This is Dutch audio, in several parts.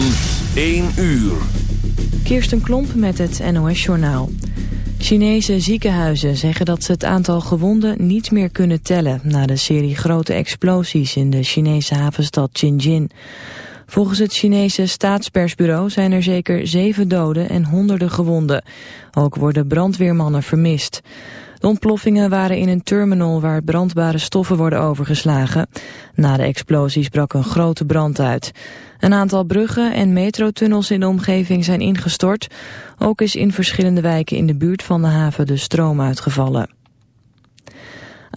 van 1 uur. Kirsten Klomp met het NOS-journaal. Chinese ziekenhuizen zeggen dat ze het aantal gewonden niet meer kunnen tellen... na de serie grote explosies in de Chinese havenstad Tianjin. Volgens het Chinese staatspersbureau zijn er zeker zeven doden en honderden gewonden. Ook worden brandweermannen vermist. De ontploffingen waren in een terminal waar brandbare stoffen worden overgeslagen. Na de explosies brak een grote brand uit. Een aantal bruggen en metrotunnels in de omgeving zijn ingestort. Ook is in verschillende wijken in de buurt van de haven de stroom uitgevallen.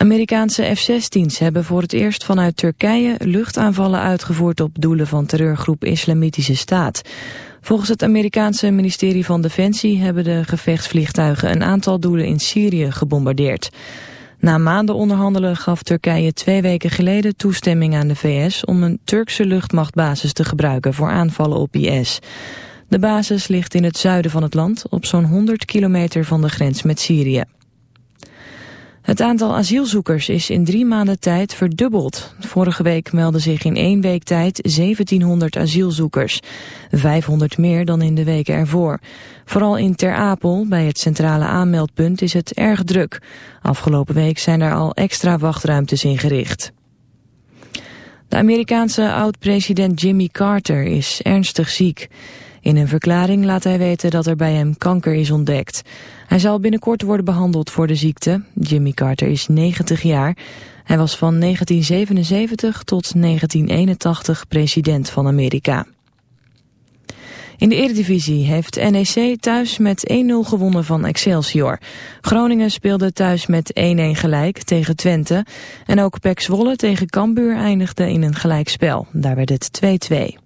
Amerikaanse F-16's hebben voor het eerst vanuit Turkije luchtaanvallen uitgevoerd op doelen van terreurgroep Islamitische Staat. Volgens het Amerikaanse ministerie van Defensie hebben de gevechtsvliegtuigen een aantal doelen in Syrië gebombardeerd. Na maanden onderhandelen gaf Turkije twee weken geleden toestemming aan de VS om een Turkse luchtmachtbasis te gebruiken voor aanvallen op IS. De basis ligt in het zuiden van het land, op zo'n 100 kilometer van de grens met Syrië. Het aantal asielzoekers is in drie maanden tijd verdubbeld. Vorige week meldden zich in één week tijd 1700 asielzoekers. 500 meer dan in de weken ervoor. Vooral in Ter Apel, bij het centrale aanmeldpunt, is het erg druk. Afgelopen week zijn er al extra wachtruimtes ingericht. De Amerikaanse oud-president Jimmy Carter is ernstig ziek. In een verklaring laat hij weten dat er bij hem kanker is ontdekt. Hij zal binnenkort worden behandeld voor de ziekte. Jimmy Carter is 90 jaar. Hij was van 1977 tot 1981 president van Amerika. In de Eredivisie heeft NEC thuis met 1-0 gewonnen van Excelsior. Groningen speelde thuis met 1-1 gelijk tegen Twente. En ook PEC Zwolle tegen Cambuur eindigde in een gelijkspel. Daar werd het 2-2.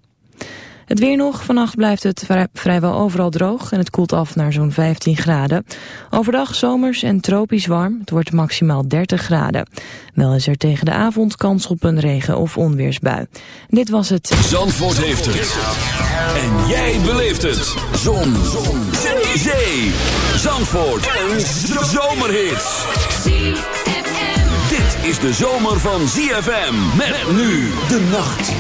Het weer nog. Vannacht blijft het vrijwel overal droog en het koelt af naar zo'n 15 graden. Overdag zomers en tropisch warm. Het wordt maximaal 30 graden. Wel is er tegen de avond kans op een regen- of onweersbui. Dit was het... Zandvoort heeft het. En jij beleeft het. Zon. Zon. Zee. Zandvoort. Een zomerhit. Dit is de zomer van ZFM. Met nu de nacht.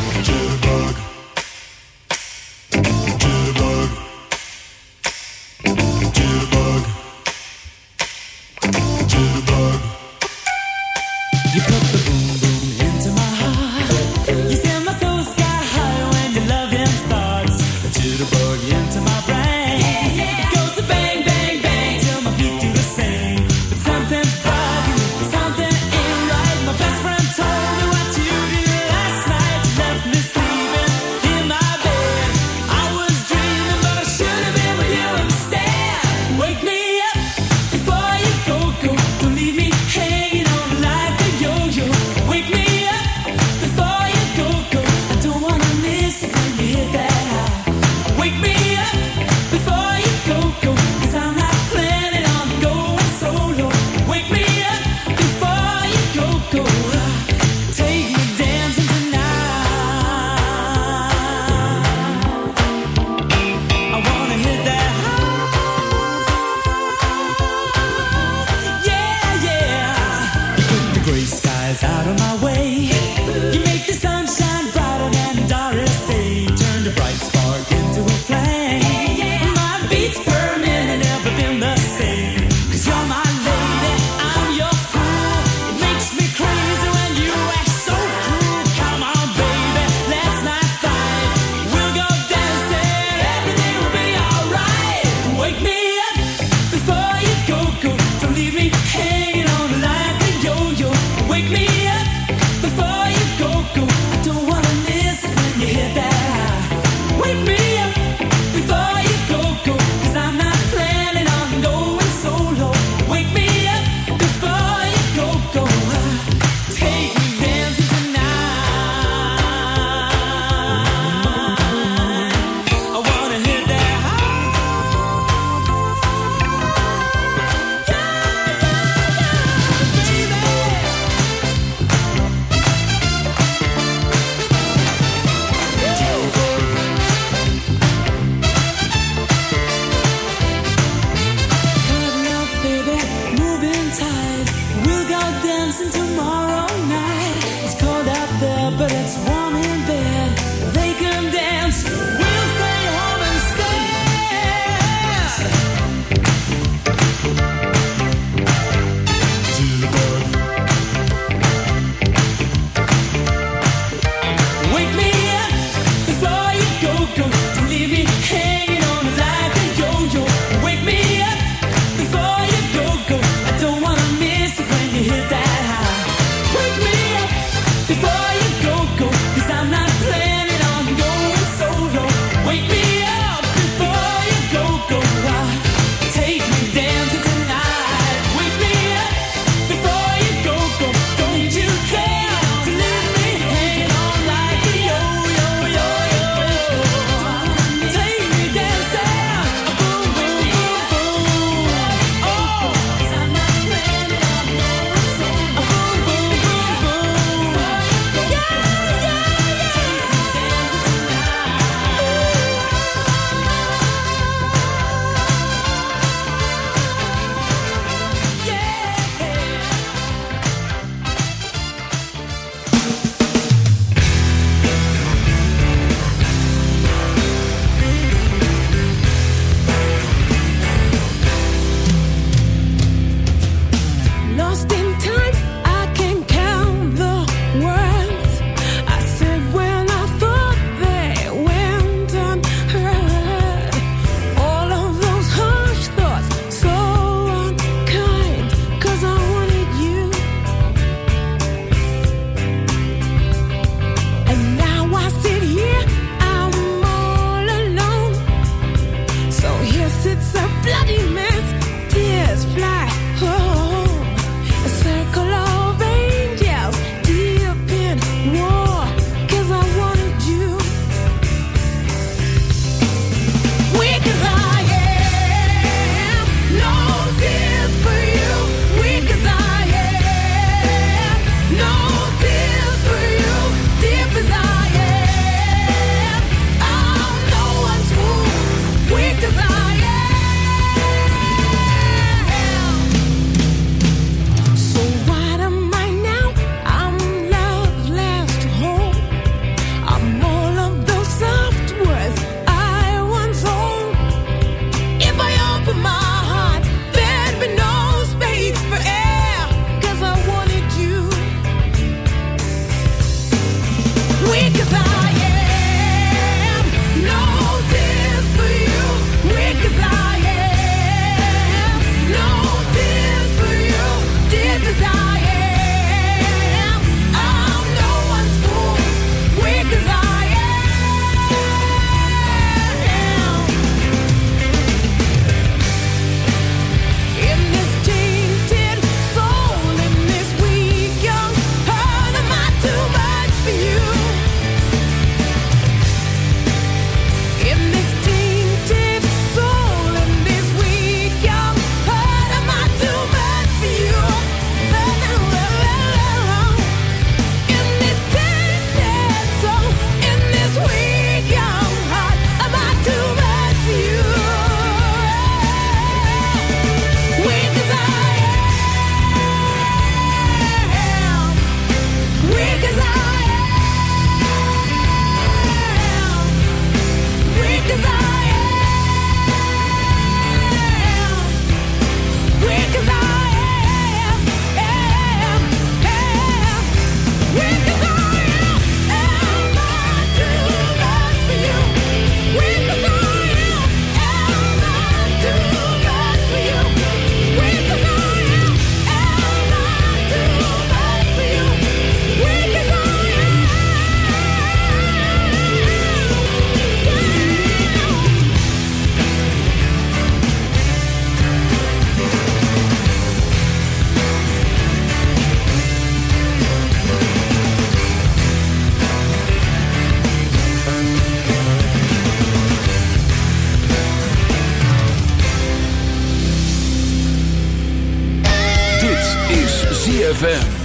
ZFM.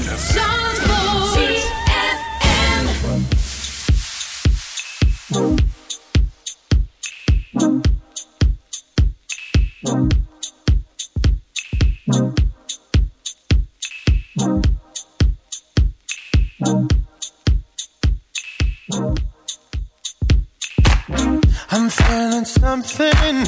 I'm feeling something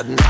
I've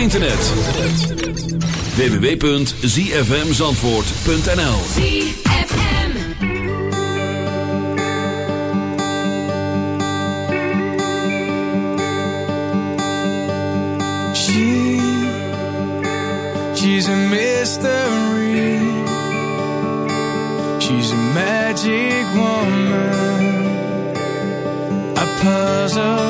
internet. www.zfmzandvoort.nl She, she's a mystery. She's a magic woman. A puzzle.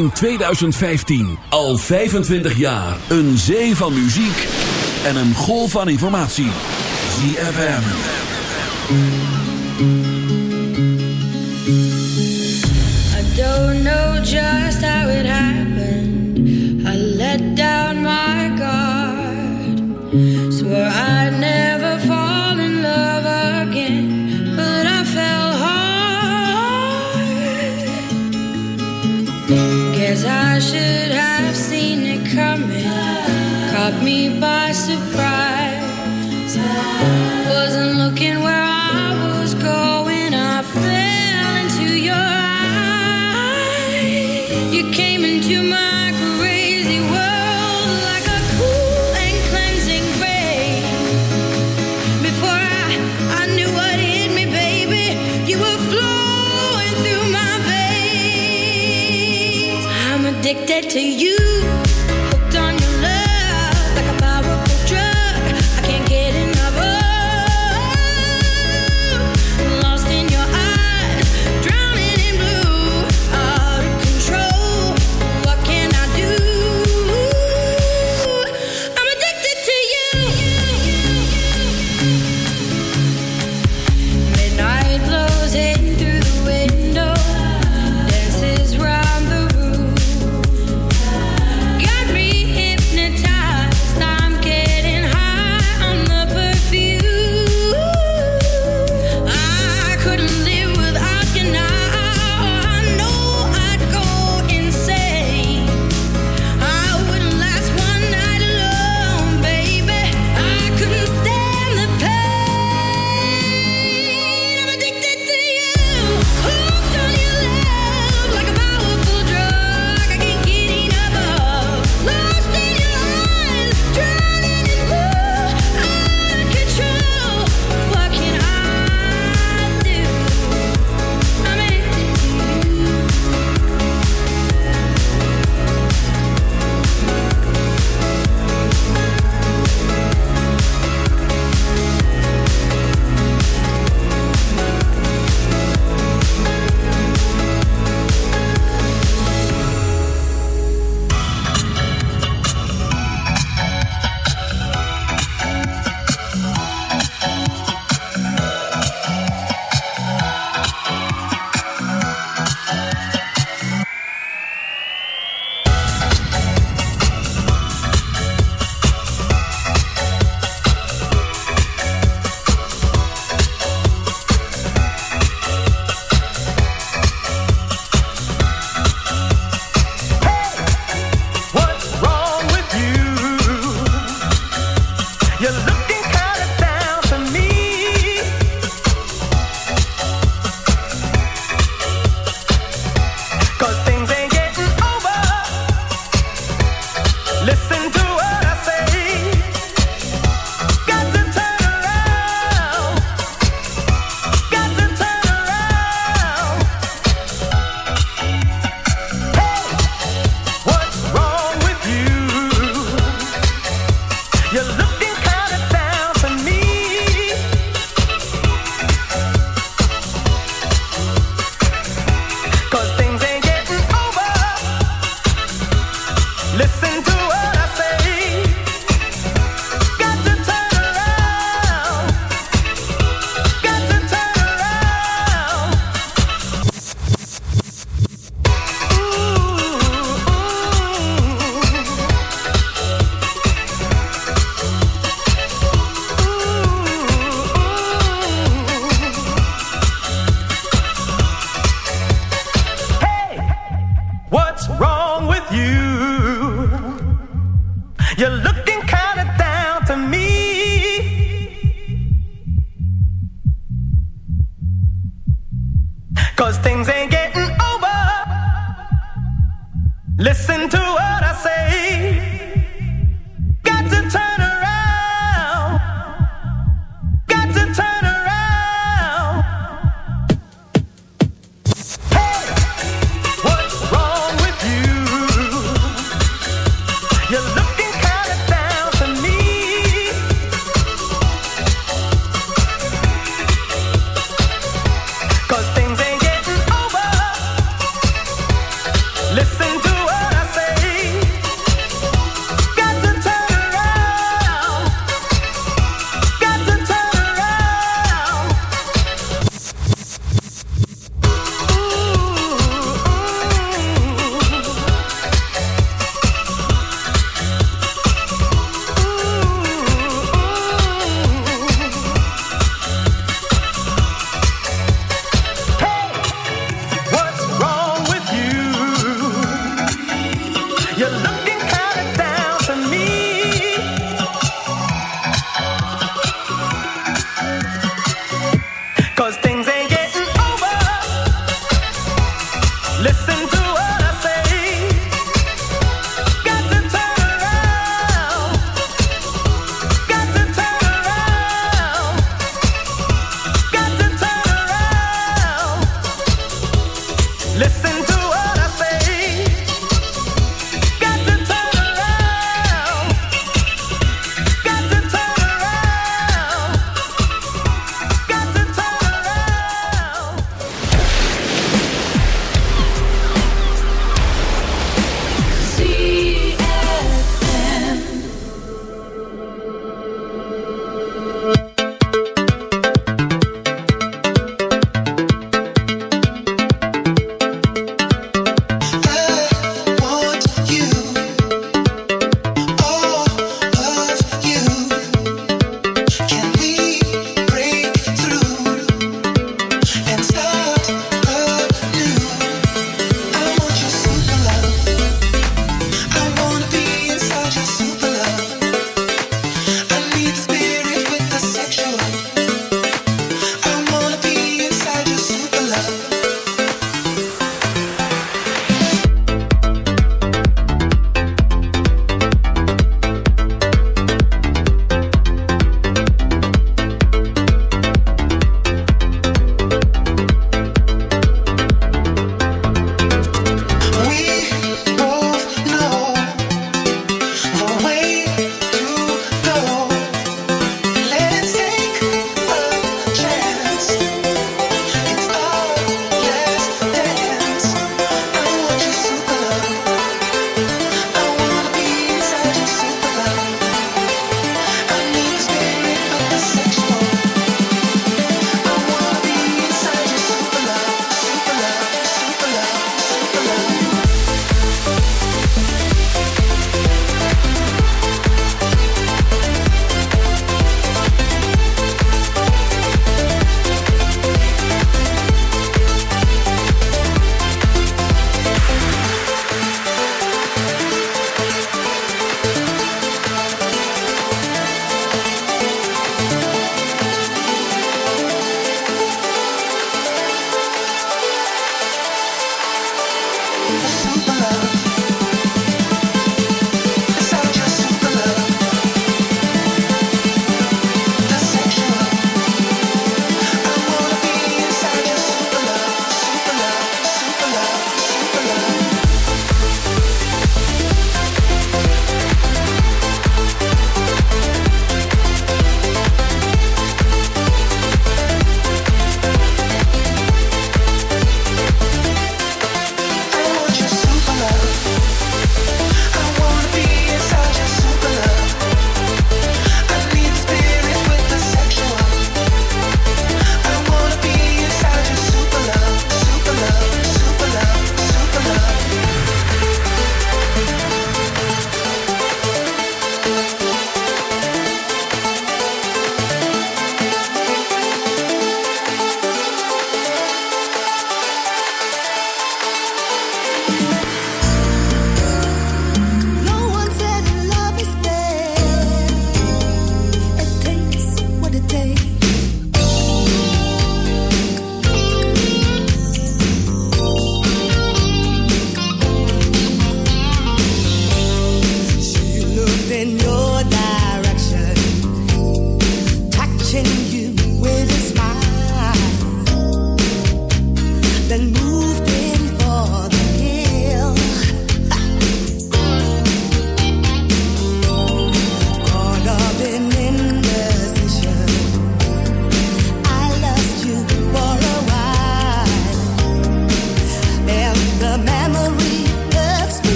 in 2015. Al 25 jaar. Een zee van muziek en een golf van informatie. ZFM. I don't know dead to you.